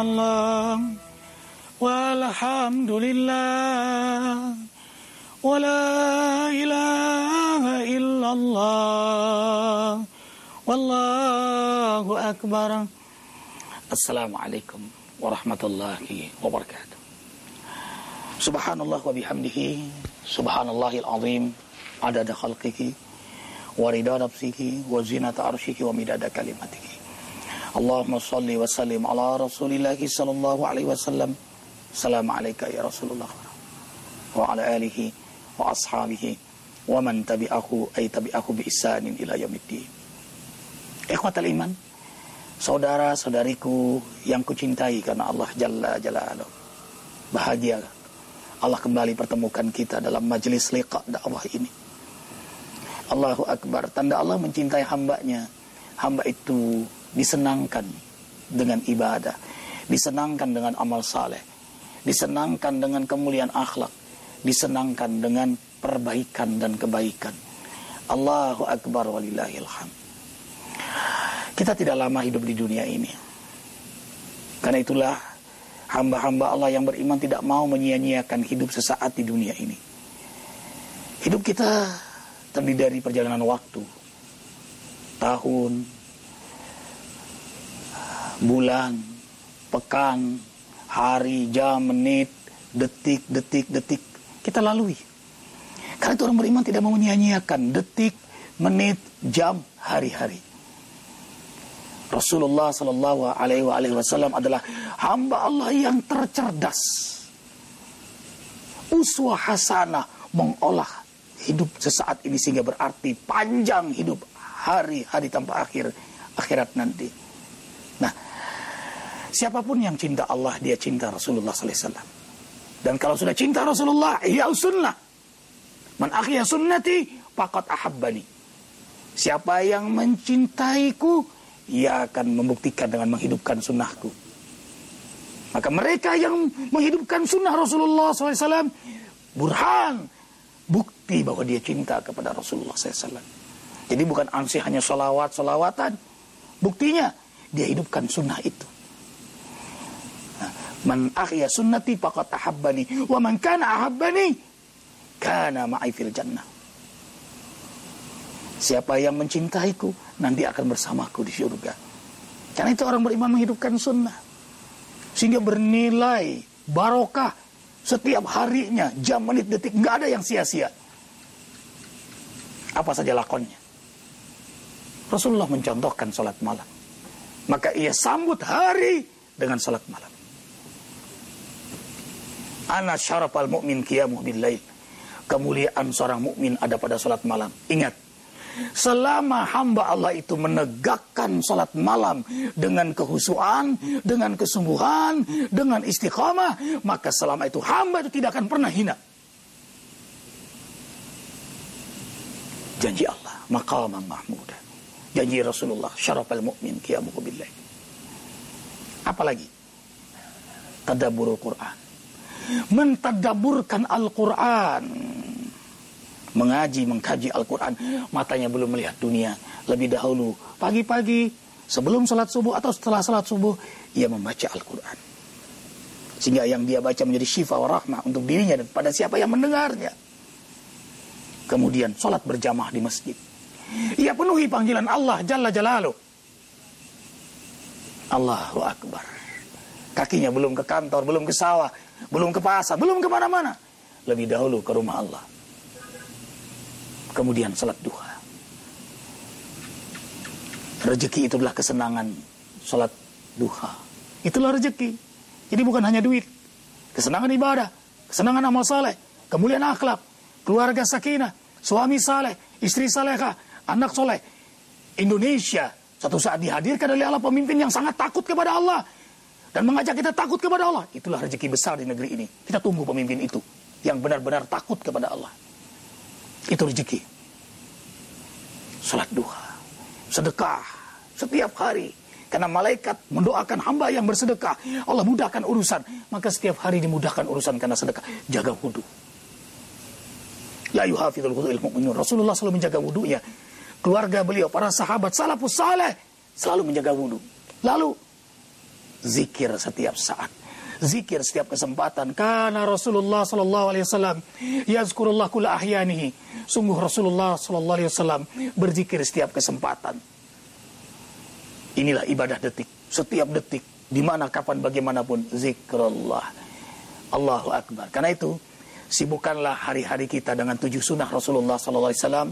Subhanallah Walhamdulillah ولا إله إلا الله والله أكبر. السلام عليكم ورحمة الله وبركاته. سبحان الله وبحمده سبحان الله العظيم عدد خلقه ورضا نفسه وزينة عرشك ومداد كلمته اللهم صل وسلم على رسول الله صلى الله عليه وسلم السلام عليك يا رسول الله وعلى آله wa ashabihi wa man tabi'ahu ay tabi'ahu bi isanin ila yaumiddin. Ikhwatal iman, saudara-saudariku yang kucintai karena Allah Jalla Jalaluhu. Bahagia Allah kembali pertemukan kita dalam majelis liqa dakwah ini. Allahu Akbar, tanda Allah mencintai hambanya. Hamba itu disenangkan dengan ibadah, disenangkan dengan amal saleh, disenangkan dengan kemuliaan akhlak, disenangkan dengan perbaikan dan kebaikan. Allahu Akbar walillahilham. Kita tidak lama hidup di dunia ini. Karena itulah hamba-hamba Allah yang beriman tidak mau menyia-nyiakan hidup sesaat di dunia ini. Hidup kita terdiri dari perjalanan waktu. Tahun, bulan, pekan, hari, jam, menit, detik, detik, detik kita lalui. Karena itu orang beriman tidak mau menyia-nyiakan detik, menit, jam, hari-hari. Rasulullah Shallallahu Alaihi Wasallam adalah hamba Allah yang tercerdas. Uswah hasanah mengolah hidup sesaat ini sehingga berarti panjang hidup hari-hari tanpa akhir akhirat nanti. Nah, siapa pun yang cinta Allah dia cinta Rasulullah Wasallam. Dan kalau sudah cinta Rasulullah, ya sunnah. Man akhya sunnati, pakat ahabbani. Siapa yang mencintaiku, ia akan membuktikan dengan menghidupkan sunnahku. Maka mereka yang menghidupkan sunnah Rasulullah SAW, burhan, bukti bahwa dia cinta kepada Rasulullah SAW. Jadi bukan ansih hanya solawat-solawatan. Buktinya, dia hidupkan sunnah itu. Man ahya sunnati faqad ahabbani wa man kana ahabbani kana ma'i fil jannah. Siapa yang mencintaiku nanti akan bersamaku di surga. Karena itu orang beriman menghidupkan sunnah. Sehingga bernilai barokah setiap harinya, jam, menit, detik. Nggak ada yang sia-sia. Apa saja lakonnya. Rasulullah mencontohkan sholat malam. Maka ia sambut hari dengan sholat malam. Ana syarafal mu'min qiyamuh billail. Kemuliaan seorang mukmin ada pada salat malam. Ingat, selama hamba Allah itu menegakkan salat malam dengan kehusuan, dengan kesungguhan, dengan istiqamah, maka selama itu hamba itu tidak akan pernah hina. Janji Allah, maqaman mahmuda. Janji Rasulullah, syarafal mu'min qiyamuh billail. Apalagi? Tadaburul Quran mentadaburkan Al-Quran. Mengaji, mengkaji Al-Quran. Matanya belum melihat dunia. Lebih dahulu, pagi-pagi, sebelum salat subuh atau setelah salat subuh, ia membaca Al-Quran. Sehingga yang dia baca menjadi syifa wa rahmah untuk dirinya dan pada siapa yang mendengarnya. Kemudian salat berjamaah di masjid. Ia penuhi panggilan Allah Jalla Jalaluh. Allahu Akbar. Kakinya belum ke kantor, belum ke sawah, belum ke pasar, belum ke mana-mana. Lebih dahulu ke rumah Allah. Kemudian salat duha. Rezeki itu adalah kesenangan salat duha. Itulah rezeki. Jadi bukan hanya duit. Kesenangan ibadah, kesenangan amal saleh, kemuliaan akhlak, keluarga sakinah, suami saleh, istri saleha, anak soleh. Indonesia satu saat dihadirkan oleh Allah pemimpin yang sangat takut kepada Allah dan mengajak kita takut kepada Allah. Itulah rezeki besar di negeri ini. Kita tunggu pemimpin itu yang benar-benar takut kepada Allah. Itu rezeki. Salat duha, sedekah setiap hari. Karena malaikat mendoakan hamba yang bersedekah. Allah mudahkan urusan. Maka setiap hari dimudahkan urusan karena sedekah. Jaga wudhu. La yuhafidul wudhu ilmu. Rasulullah selalu menjaga wudhunya. Keluarga beliau, para sahabat, salafus saleh. Selalu menjaga wudhu. Lalu zikir setiap saat. Zikir setiap kesempatan. Karena Rasulullah sallallahu alaihi wasallam yazkurullah kula ahyanihi. Sungguh Rasulullah sallallahu alaihi wasallam berzikir setiap kesempatan. Inilah ibadah detik. Setiap detik di mana kapan bagaimanapun zikrullah. Allahu akbar. Karena itu sibukkanlah hari-hari kita dengan tujuh sunnah Rasulullah sallallahu alaihi wasallam.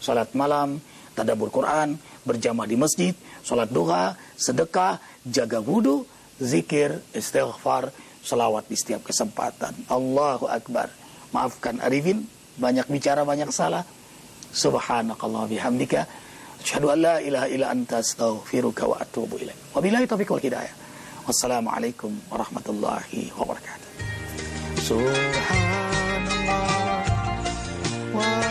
Salat malam tadabur Quran, berjamaah di masjid, sholat duha, sedekah, jaga wudhu, zikir, istighfar, selawat di setiap kesempatan. Allahu Akbar. Maafkan Arifin, banyak bicara, banyak salah. Subhanakallah bihamdika. Asyhadu an la ilaha illa anta astaghfiruka wa atubu ilaik. Wabillahi taufiq wal hidayah. Wassalamualaikum warahmatullahi wabarakatuh. Subhanallah.